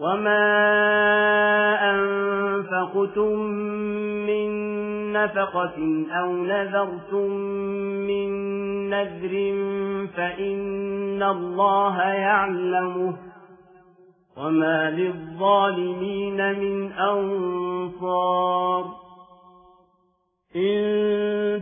وما أنفقتم من نفقة أو نذرتم من نذر فإن الله يعلمه وما للظالمين من أنصار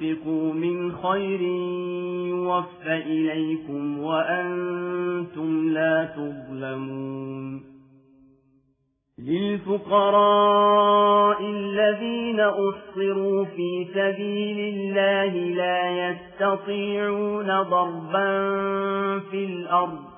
تنفقوا من خير يوفى إليكم وأنتم لا تظلمون. للفقراء الذين أصروا في سبيل الله لا يستطيعون ضربا في الأرض